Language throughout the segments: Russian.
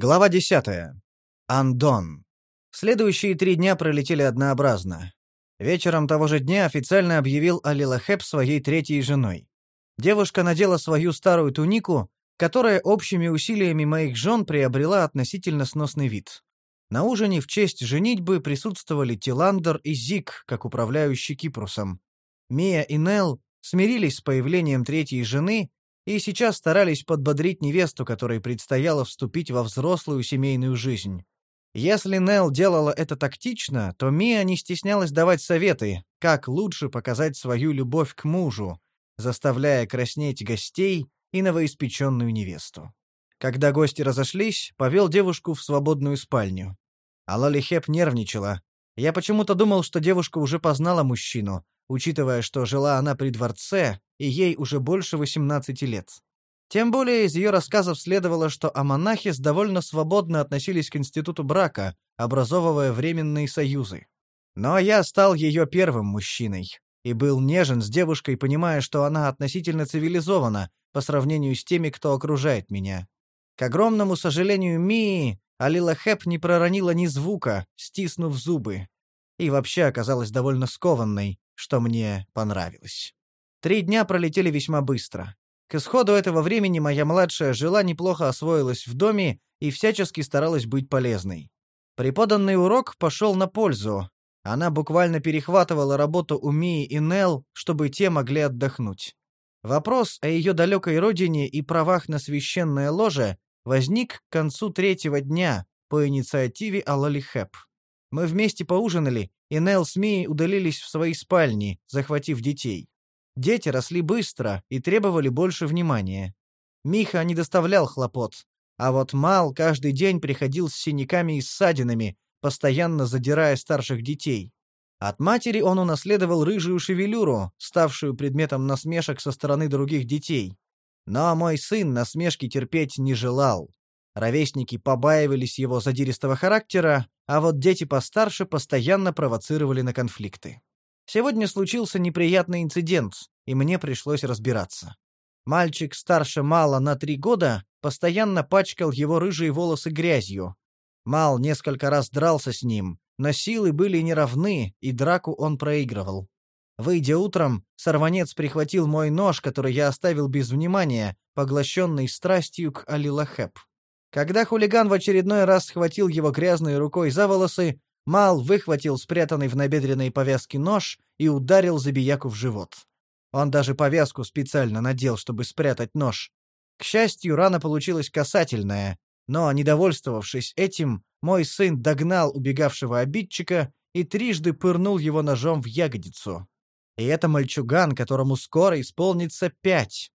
Глава 10. Андон. Следующие три дня пролетели однообразно. Вечером того же дня официально объявил Алилахеп своей третьей женой. Девушка надела свою старую тунику, которая общими усилиями моих жен приобрела относительно сносный вид. На ужине в честь женитьбы присутствовали Тиландер и Зик, как управляющий Кипрусом. Мия и Нел смирились с появлением третьей жены и сейчас старались подбодрить невесту, которой предстояло вступить во взрослую семейную жизнь. Если Нел делала это тактично, то Мия не стеснялась давать советы, как лучше показать свою любовь к мужу, заставляя краснеть гостей и новоиспеченную невесту. Когда гости разошлись, повел девушку в свободную спальню. Алалихеп нервничала. Я почему-то думал, что девушка уже познала мужчину, учитывая, что жила она при дворце, и ей уже больше 18 лет. Тем более из ее рассказов следовало, что Аманахис довольно свободно относились к институту брака, образовывая временные союзы. Но я стал ее первым мужчиной и был нежен с девушкой, понимая, что она относительно цивилизована по сравнению с теми, кто окружает меня. К огромному сожалению Мии, Алила Хэп не проронила ни звука, стиснув зубы, и вообще оказалась довольно скованной, что мне понравилось. Три дня пролетели весьма быстро. К исходу этого времени моя младшая жила неплохо освоилась в доме и всячески старалась быть полезной. Преподанный урок пошел на пользу. Она буквально перехватывала работу у Мии и Нел, чтобы те могли отдохнуть. Вопрос о ее далекой родине и правах на священное ложе возник к концу третьего дня по инициативе Алали Хэп. Мы вместе поужинали, и Нел с Мией удалились в свои спальни, захватив детей. Дети росли быстро и требовали больше внимания. Миха не доставлял хлопот, а вот Мал каждый день приходил с синяками и ссадинами, постоянно задирая старших детей. От матери он унаследовал рыжую шевелюру, ставшую предметом насмешек со стороны других детей. Но мой сын насмешки терпеть не желал. Ровесники побаивались его задиристого характера, а вот дети постарше постоянно провоцировали на конфликты. Сегодня случился неприятный инцидент, и мне пришлось разбираться. Мальчик старше Мала на три года постоянно пачкал его рыжие волосы грязью. Мал несколько раз дрался с ним, но силы были неравны, и драку он проигрывал. Выйдя утром, сорванец прихватил мой нож, который я оставил без внимания, поглощенный страстью к Алилахеп. Когда хулиган в очередной раз схватил его грязной рукой за волосы, Мал выхватил спрятанный в набедренной повязке нож и ударил забияку в живот. Он даже повязку специально надел, чтобы спрятать нож. К счастью, рана получилась касательная, но, недовольствовавшись этим, мой сын догнал убегавшего обидчика и трижды пырнул его ножом в ягодицу. И это мальчуган, которому скоро исполнится пять.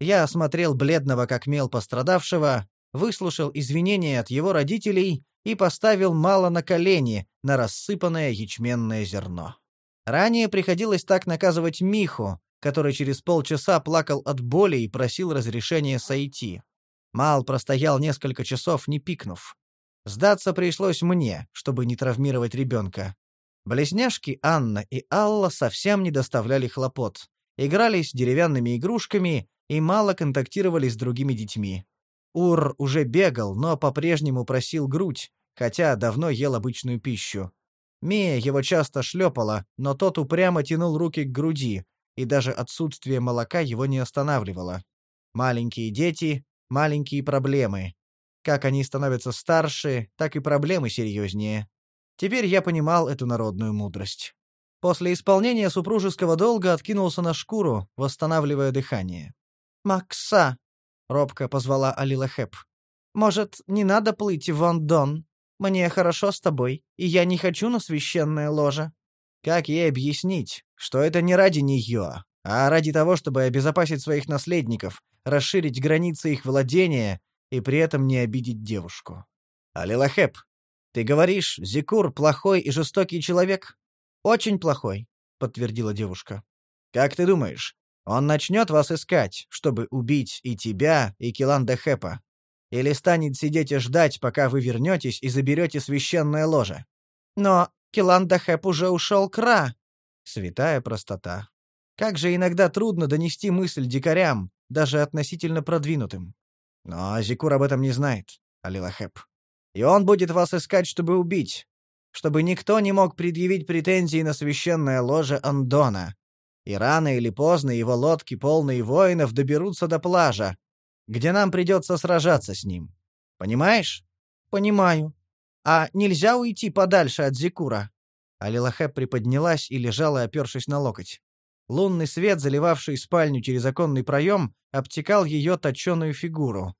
Я осмотрел бледного как мел пострадавшего, выслушал извинения от его родителей и поставил мало на колени на рассыпанное ячменное зерно. Ранее приходилось так наказывать Миху, который через полчаса плакал от боли и просил разрешения сойти. Мал простоял несколько часов, не пикнув. Сдаться пришлось мне, чтобы не травмировать ребенка. Близняшки Анна и Алла совсем не доставляли хлопот, игрались деревянными игрушками и мало контактировали с другими детьми. Ур уже бегал, но по-прежнему просил грудь, хотя давно ел обычную пищу. Мия его часто шлепала, но тот упрямо тянул руки к груди, и даже отсутствие молока его не останавливало. Маленькие дети, маленькие проблемы. Как они становятся старше, так и проблемы серьезнее. Теперь я понимал эту народную мудрость. После исполнения супружеского долга откинулся на шкуру, восстанавливая дыхание. «Макса!» — робко позвала Алила Хэп. «Может, не надо плыть в Вандон? Мне хорошо с тобой, и я не хочу на священное ложе». Как ей объяснить, что это не ради нее, а ради того, чтобы обезопасить своих наследников, расширить границы их владения и при этом не обидеть девушку? Алилахеп, ты говоришь, Зикур плохой и жестокий человек? Очень плохой, подтвердила девушка. Как ты думаешь, он начнет вас искать, чтобы убить и тебя, и Киланда Хэпа? Или станет сидеть и ждать, пока вы вернетесь и заберете священное ложе? Но Киланда Хэп уже ушел к Ра. Святая простота. Как же иногда трудно донести мысль дикарям, даже относительно продвинутым. Но Азикур об этом не знает. Алилахеп. «И он будет вас искать, чтобы убить, чтобы никто не мог предъявить претензии на священное ложе Андона. И рано или поздно его лодки, полные воинов, доберутся до плажа, где нам придется сражаться с ним. Понимаешь? Понимаю. А нельзя уйти подальше от Зикура? Алилахеп приподнялась и лежала, опершись на локоть. Лунный свет, заливавший спальню через оконный проем, обтекал ее точеную фигуру.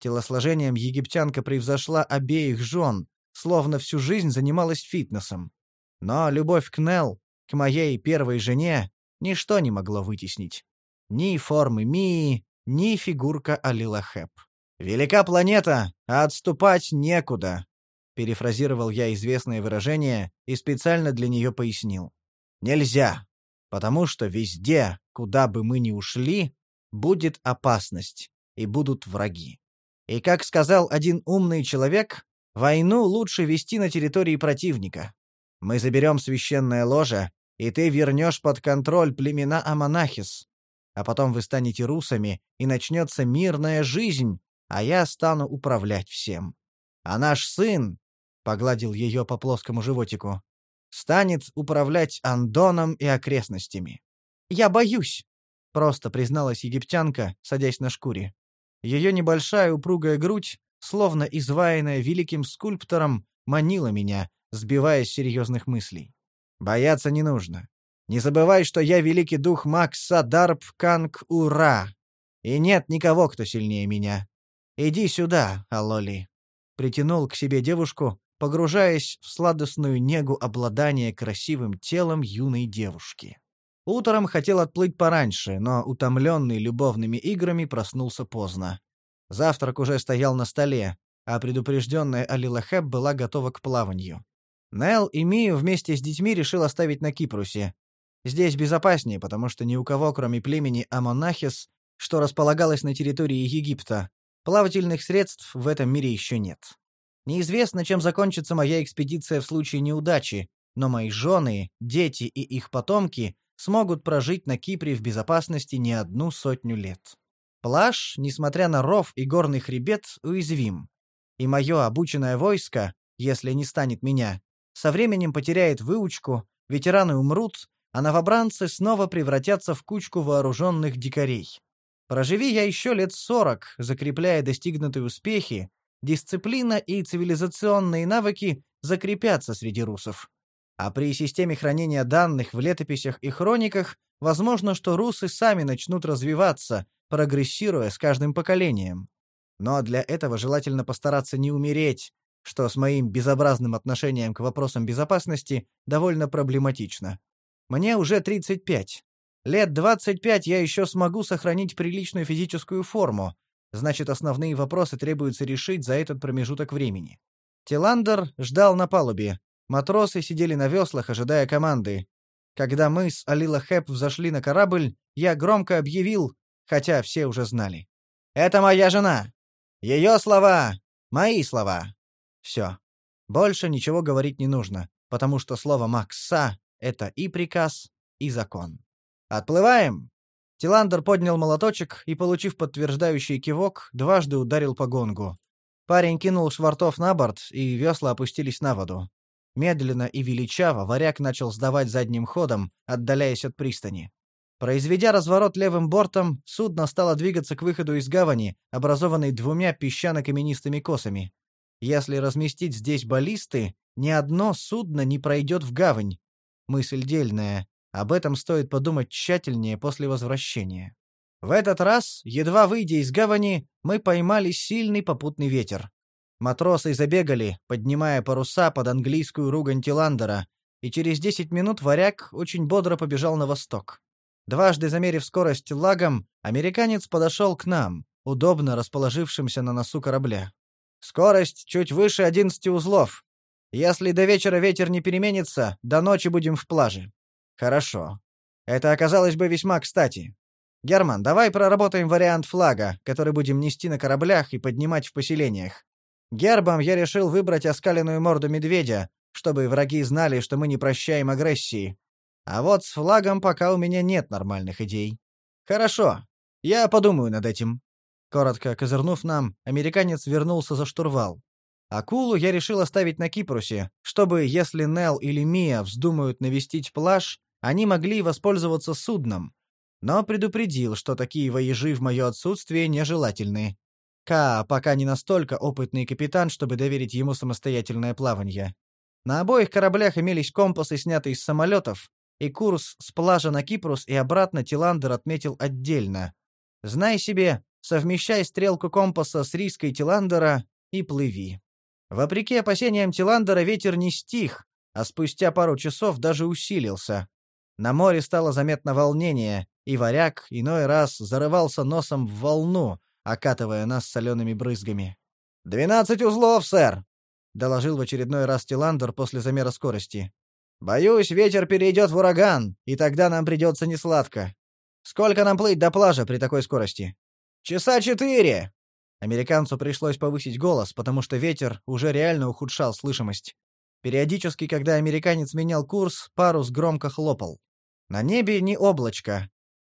Телосложением египтянка превзошла обеих жен, словно всю жизнь занималась фитнесом. Но любовь к Нел, к моей первой жене, ничто не могло вытеснить. Ни формы Мии, ни фигурка Алилахеп. «Велика планета, а отступать некуда», — перефразировал я известное выражение и специально для нее пояснил. «Нельзя, потому что везде, куда бы мы ни ушли, будет опасность и будут враги. И как сказал один умный человек, войну лучше вести на территории противника. Мы заберем священное ложе, и ты вернешь под контроль племена Аманахис, а потом вы станете русами, и начнется мирная жизнь, а я стану управлять всем. А наш сын, — погладил ее по плоскому животику, — станет управлять Андоном и окрестностями. «Я боюсь», — просто призналась египтянка, садясь на шкуре. Ее небольшая упругая грудь, словно изваянная великим скульптором, манила меня, сбивая с серьезных мыслей. «Бояться не нужно. Не забывай, что я великий дух Макса Дарб Канг Ура. И нет никого, кто сильнее меня. Иди сюда, Алоли. Притянул к себе девушку, погружаясь в сладостную негу обладания красивым телом юной девушки. Утром хотел отплыть пораньше, но, утомленный любовными играми, проснулся поздно. Завтрак уже стоял на столе, а предупрежденная Алилахеб была готова к плаванию. Нел и Мию вместе с детьми решил оставить на Кипрусе, Здесь безопаснее, потому что ни у кого, кроме племени Амонахис, что располагалось на территории Египта, плавательных средств в этом мире еще нет. Неизвестно, чем закончится моя экспедиция в случае неудачи, но мои жены, дети и их потомки смогут прожить на Кипре в безопасности не одну сотню лет. Плаж, несмотря на ров и горный хребет, уязвим. И мое обученное войско, если не станет меня, со временем потеряет выучку, ветераны умрут, а новобранцы снова превратятся в кучку вооруженных дикарей. Проживи я еще лет сорок, закрепляя достигнутые успехи, дисциплина и цивилизационные навыки закрепятся среди русов. А при системе хранения данных в летописях и хрониках возможно, что русы сами начнут развиваться, прогрессируя с каждым поколением. Но для этого желательно постараться не умереть, что с моим безобразным отношением к вопросам безопасности довольно проблематично. Мне уже 35. Лет 25 я еще смогу сохранить приличную физическую форму, значит, основные вопросы требуется решить за этот промежуток времени. Тиландер ждал на палубе. Матросы сидели на веслах, ожидая команды. Когда мы с Алила Хэп взошли на корабль, я громко объявил, хотя все уже знали. «Это моя жена! Ее слова! Мои слова!» Все. Больше ничего говорить не нужно, потому что слово «Макса» Это и приказ, и закон. «Отплываем!» Тиландер поднял молоточек и, получив подтверждающий кивок, дважды ударил по гонгу. Парень кинул швартов на борт, и весла опустились на воду. Медленно и величаво варяг начал сдавать задним ходом, отдаляясь от пристани. Произведя разворот левым бортом, судно стало двигаться к выходу из гавани, образованной двумя песчано-каменистыми косами. Если разместить здесь баллисты, ни одно судно не пройдет в гавань, Мысль дельная. Об этом стоит подумать тщательнее после возвращения. В этот раз, едва выйдя из гавани, мы поймали сильный попутный ветер. Матросы забегали, поднимая паруса под английскую ругань Тиландера, и через 10 минут варяг очень бодро побежал на восток. Дважды замерив скорость лагом, американец подошел к нам, удобно расположившимся на носу корабля. Скорость чуть выше 11 узлов. Если до вечера ветер не переменится, до ночи будем в плаже. Хорошо. Это оказалось бы весьма кстати. Герман, давай проработаем вариант флага, который будем нести на кораблях и поднимать в поселениях. Гербом я решил выбрать оскаленную морду медведя, чтобы враги знали, что мы не прощаем агрессии. А вот с флагом пока у меня нет нормальных идей. Хорошо. Я подумаю над этим. Коротко козырнув нам, американец вернулся за штурвал. Акулу я решил оставить на Кипрусе, чтобы, если Нел или Мия вздумают навестить плаж, они могли воспользоваться судном. Но предупредил, что такие воежи в мое отсутствие нежелательны. Ка пока не настолько опытный капитан, чтобы доверить ему самостоятельное плавание. На обоих кораблях имелись компасы, снятые с самолетов, и курс с плажа на Кипрус и обратно Тиландер отметил отдельно. Знай себе, совмещай стрелку компаса с риской Тиландера и плыви. Вопреки опасениям Тиландера ветер не стих, а спустя пару часов даже усилился. На море стало заметно волнение, и варяг иной раз зарывался носом в волну, окатывая нас солеными брызгами. «Двенадцать узлов, сэр!» — доложил в очередной раз Тиландер после замера скорости. «Боюсь, ветер перейдет в ураган, и тогда нам придется несладко. Сколько нам плыть до плажа при такой скорости?» «Часа четыре!» Американцу пришлось повысить голос, потому что ветер уже реально ухудшал слышимость. Периодически, когда американец менял курс, парус громко хлопал. На небе ни облачко.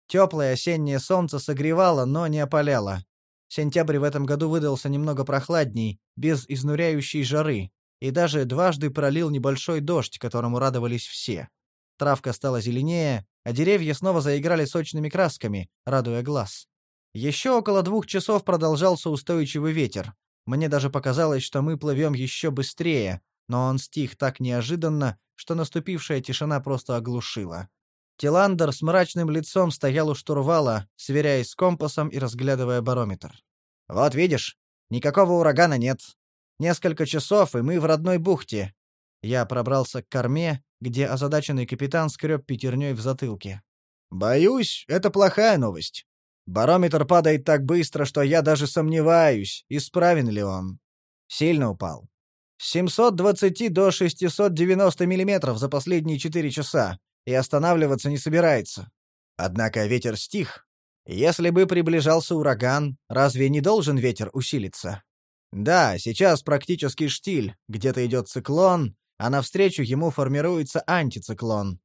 Теплое осеннее солнце согревало, но не опаляло. Сентябрь в этом году выдался немного прохладней, без изнуряющей жары, и даже дважды пролил небольшой дождь, которому радовались все. Травка стала зеленее, а деревья снова заиграли сочными красками, радуя глаз. Еще около двух часов продолжался устойчивый ветер. Мне даже показалось, что мы плывем еще быстрее, но он стих так неожиданно, что наступившая тишина просто оглушила. Тиландер с мрачным лицом стоял у штурвала, сверяясь с компасом и разглядывая барометр. «Вот видишь, никакого урагана нет. Несколько часов, и мы в родной бухте». Я пробрался к корме, где озадаченный капитан скреб пятерней в затылке. «Боюсь, это плохая новость. Барометр падает так быстро, что я даже сомневаюсь, исправен ли он. Сильно упал. С 720 до 690 миллиметров за последние 4 часа, и останавливаться не собирается. Однако ветер стих. Если бы приближался ураган, разве не должен ветер усилиться? Да, сейчас практически штиль, где-то идет циклон, а навстречу ему формируется антициклон.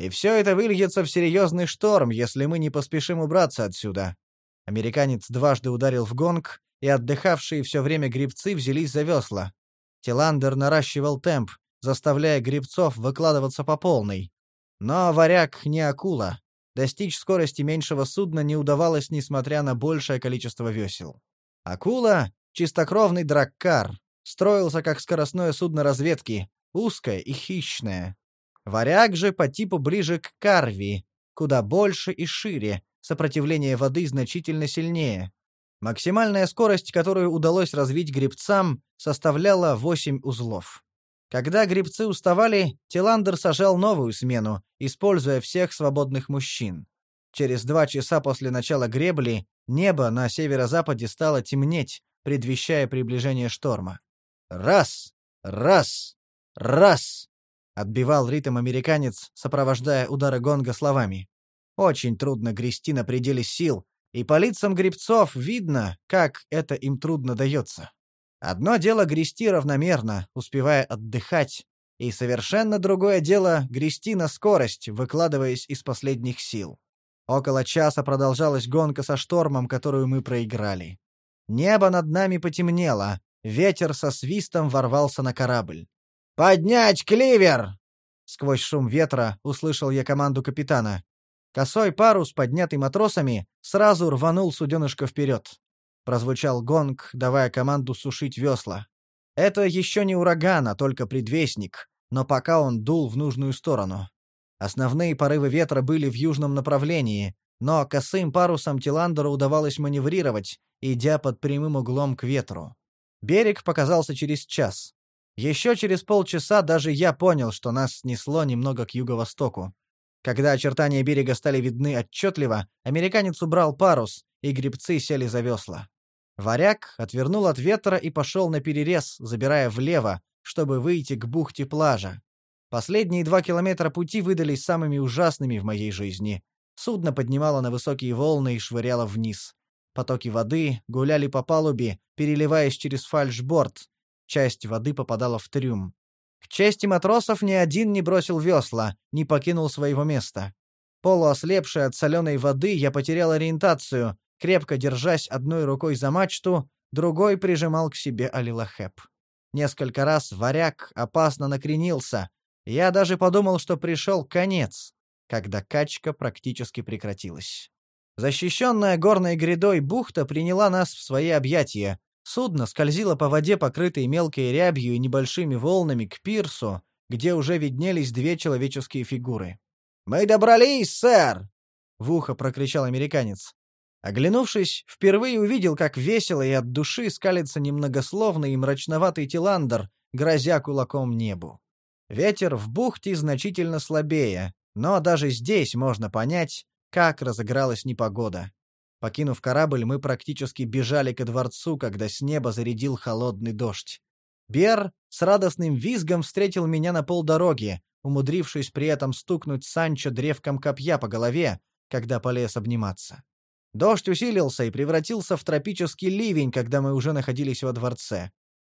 И все это выльется в серьезный шторм, если мы не поспешим убраться отсюда. Американец дважды ударил в гонг, и отдыхавшие все время грибцы взялись за весла. Тиландер наращивал темп, заставляя грибцов выкладываться по полной. Но варяг не акула. Достичь скорости меньшего судна не удавалось, несмотря на большее количество весел. Акула — чистокровный драккар, строился как скоростное судно разведки, узкое и хищное. Варяг же по типу ближе к карви, куда больше и шире, сопротивление воды значительно сильнее. Максимальная скорость, которую удалось развить гребцам, составляла 8 узлов. Когда гребцы уставали, Тиландер сажал новую смену, используя всех свободных мужчин. Через два часа после начала гребли небо на северо-западе стало темнеть, предвещая приближение шторма. Раз, раз, раз. Отбивал ритм американец, сопровождая удары гонга словами. Очень трудно грести на пределе сил, и по лицам гребцов видно, как это им трудно дается. Одно дело грести равномерно, успевая отдыхать, и совершенно другое дело грести на скорость, выкладываясь из последних сил. Около часа продолжалась гонка со штормом, которую мы проиграли. Небо над нами потемнело, ветер со свистом ворвался на корабль. «Поднять кливер!» Сквозь шум ветра услышал я команду капитана. Косой парус, поднятый матросами, сразу рванул суденышко вперед. Прозвучал гонг, давая команду сушить весла. Это еще не ураган, а только предвестник, но пока он дул в нужную сторону. Основные порывы ветра были в южном направлении, но косым парусом Тиландеру удавалось маневрировать, идя под прямым углом к ветру. Берег показался через час. Еще через полчаса даже я понял, что нас снесло немного к юго-востоку. Когда очертания берега стали видны отчетливо, американец убрал парус, и гребцы сели за весла. Варяг отвернул от ветра и пошел на перерез, забирая влево, чтобы выйти к бухте плажа. Последние два километра пути выдались самыми ужасными в моей жизни. Судно поднимало на высокие волны и швыряло вниз. Потоки воды гуляли по палубе, переливаясь через фальшборд, часть воды попадала в трюм. К чести матросов ни один не бросил весла, не покинул своего места. Полуослепший от соленой воды, я потерял ориентацию, крепко держась одной рукой за мачту, другой прижимал к себе Алилахеп. Несколько раз варяг опасно накренился. Я даже подумал, что пришел конец, когда качка практически прекратилась. Защищенная горной грядой бухта приняла нас в свои объятия. Судно скользило по воде, покрытой мелкой рябью и небольшими волнами, к пирсу, где уже виднелись две человеческие фигуры. «Мы добрались, сэр!» — в ухо прокричал американец. Оглянувшись, впервые увидел, как весело и от души скалится немногословный и мрачноватый Тиландер, грозя кулаком небу. Ветер в бухте значительно слабее, но даже здесь можно понять, как разыгралась непогода. Покинув корабль, мы практически бежали ко дворцу, когда с неба зарядил холодный дождь. Бер с радостным визгом встретил меня на полдороги, умудрившись при этом стукнуть Санчо древком копья по голове, когда полез обниматься. Дождь усилился и превратился в тропический ливень, когда мы уже находились во дворце.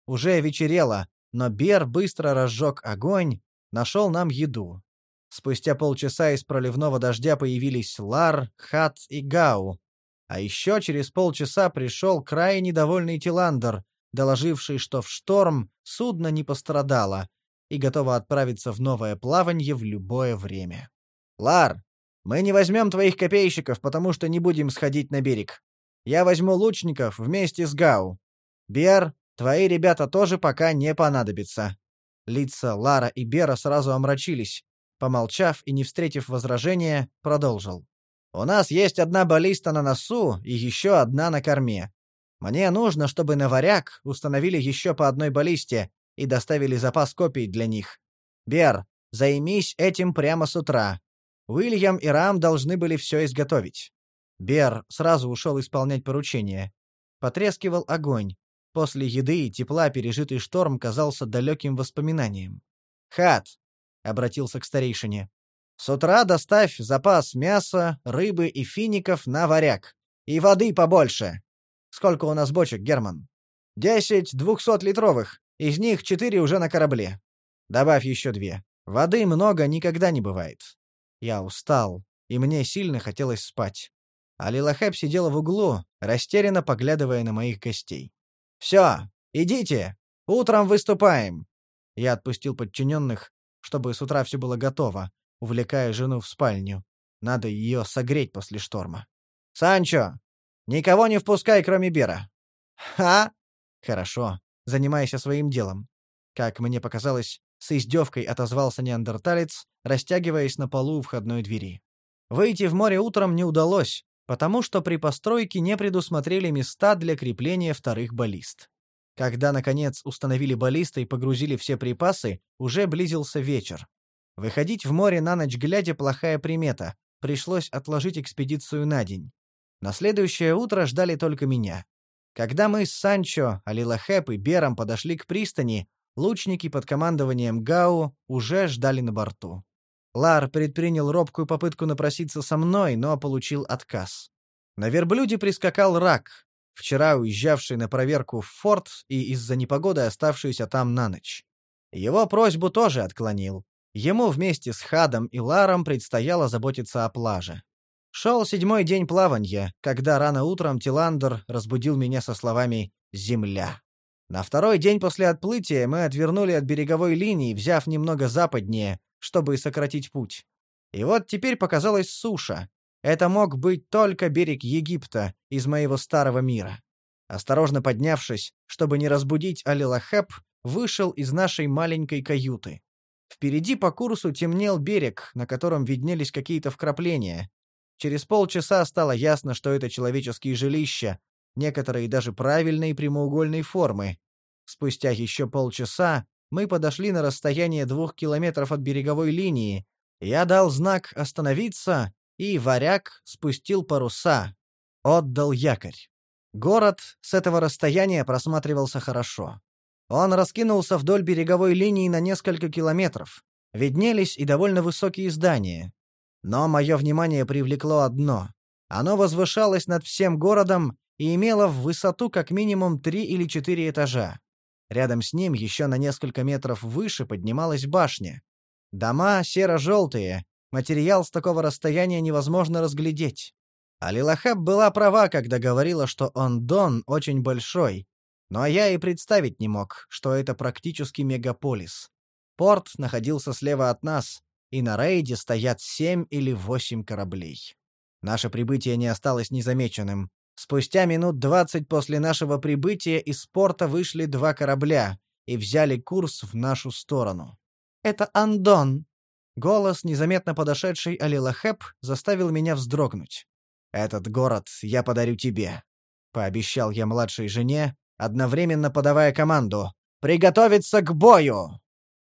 Уже вечерело, но Бер быстро разжег огонь, нашел нам еду. Спустя полчаса из проливного дождя появились Лар, Хат и Гау. А еще через полчаса пришел крайне довольный Тиландер, доложивший, что в шторм судно не пострадало и готово отправиться в новое плавание в любое время. «Лар, мы не возьмем твоих копейщиков, потому что не будем сходить на берег. Я возьму лучников вместе с Гау. Бер, твои ребята тоже пока не понадобятся». Лица Лара и Бера сразу омрачились. Помолчав и не встретив возражения, продолжил. «У нас есть одна баллиста на носу и еще одна на корме. Мне нужно, чтобы на варяг установили еще по одной баллисте и доставили запас копий для них. Бер, займись этим прямо с утра. Уильям и Рам должны были все изготовить. Бер сразу ушел исполнять поручение. Потрескивал огонь. После еды и тепла пережитый шторм казался далеким воспоминанием. «Хат!» — обратился к старейшине. «С утра доставь запас мяса, рыбы и фиников на варяг. И воды побольше. Сколько у нас бочек, Герман?» «Десять двухсотлитровых. Из них четыре уже на корабле. Добавь еще две. Воды много никогда не бывает. Я устал, и мне сильно хотелось спать. А Лилахеп сидела в углу, растерянно поглядывая на моих гостей. «Все, идите! Утром выступаем!» Я отпустил подчиненных, чтобы с утра все было готово, увлекая жену в спальню. Надо ее согреть после шторма. «Санчо, никого не впускай, кроме Бера». «Ха!» «Хорошо, занимайся своим делом». Как мне показалось, с издевкой отозвался неандерталец, растягиваясь на полу у входной двери. Выйти в море утром не удалось, потому что при постройке не предусмотрели места для крепления вторых баллист. Когда, наконец, установили баллисты и погрузили все припасы, уже близился вечер. Выходить в море на ночь глядя плохая примета, пришлось отложить экспедицию на день. На следующее утро ждали только меня. Когда мы с Санчо, Алилахеп и Бером подошли к пристани, лучники под командованием Гау уже ждали на борту. Лар предпринял робкую попытку напроситься со мной, но получил отказ. На верблюде прискакал рак, вчера уезжавший на проверку в форт и из-за непогоды оставшийся там на ночь. Его просьбу тоже отклонил. Ему вместе с Хадом и Ларом предстояло заботиться о плаже. Шел седьмой день плавания, когда рано утром Тиландер разбудил меня со словами «Земля». На второй день после отплытия мы отвернули от береговой линии, взяв немного западнее, чтобы сократить путь. И вот теперь показалась суша. Это мог быть только берег Египта из моего старого мира. Осторожно поднявшись, чтобы не разбудить Алилахеп, вышел из нашей маленькой каюты. Впереди по курсу темнел берег, на котором виднелись какие-то вкрапления. Через полчаса стало ясно, что это человеческие жилища, некоторые даже правильной прямоугольной формы. Спустя еще полчаса мы подошли на расстояние двух километров от береговой линии. Я дал знак остановиться, и варяг спустил паруса. Отдал якорь. Город с этого расстояния просматривался хорошо. Он раскинулся вдоль береговой линии на несколько километров. Виднелись и довольно высокие здания. Но мое внимание привлекло одно. Оно возвышалось над всем городом и имела в высоту как минимум три или четыре этажа. Рядом с ним еще на несколько метров выше поднималась башня. Дома серо-желтые, материал с такого расстояния невозможно разглядеть. Алилахаб была права, когда говорила, что он Дон очень большой, но я и представить не мог, что это практически мегаполис. Порт находился слева от нас, и на рейде стоят семь или восемь кораблей. Наше прибытие не осталось незамеченным. Спустя минут двадцать после нашего прибытия из порта вышли два корабля и взяли курс в нашу сторону. «Это Андон!» Голос, незаметно подошедший Алилахеп, заставил меня вздрогнуть. «Этот город я подарю тебе», — пообещал я младшей жене, одновременно подавая команду «Приготовиться к бою!»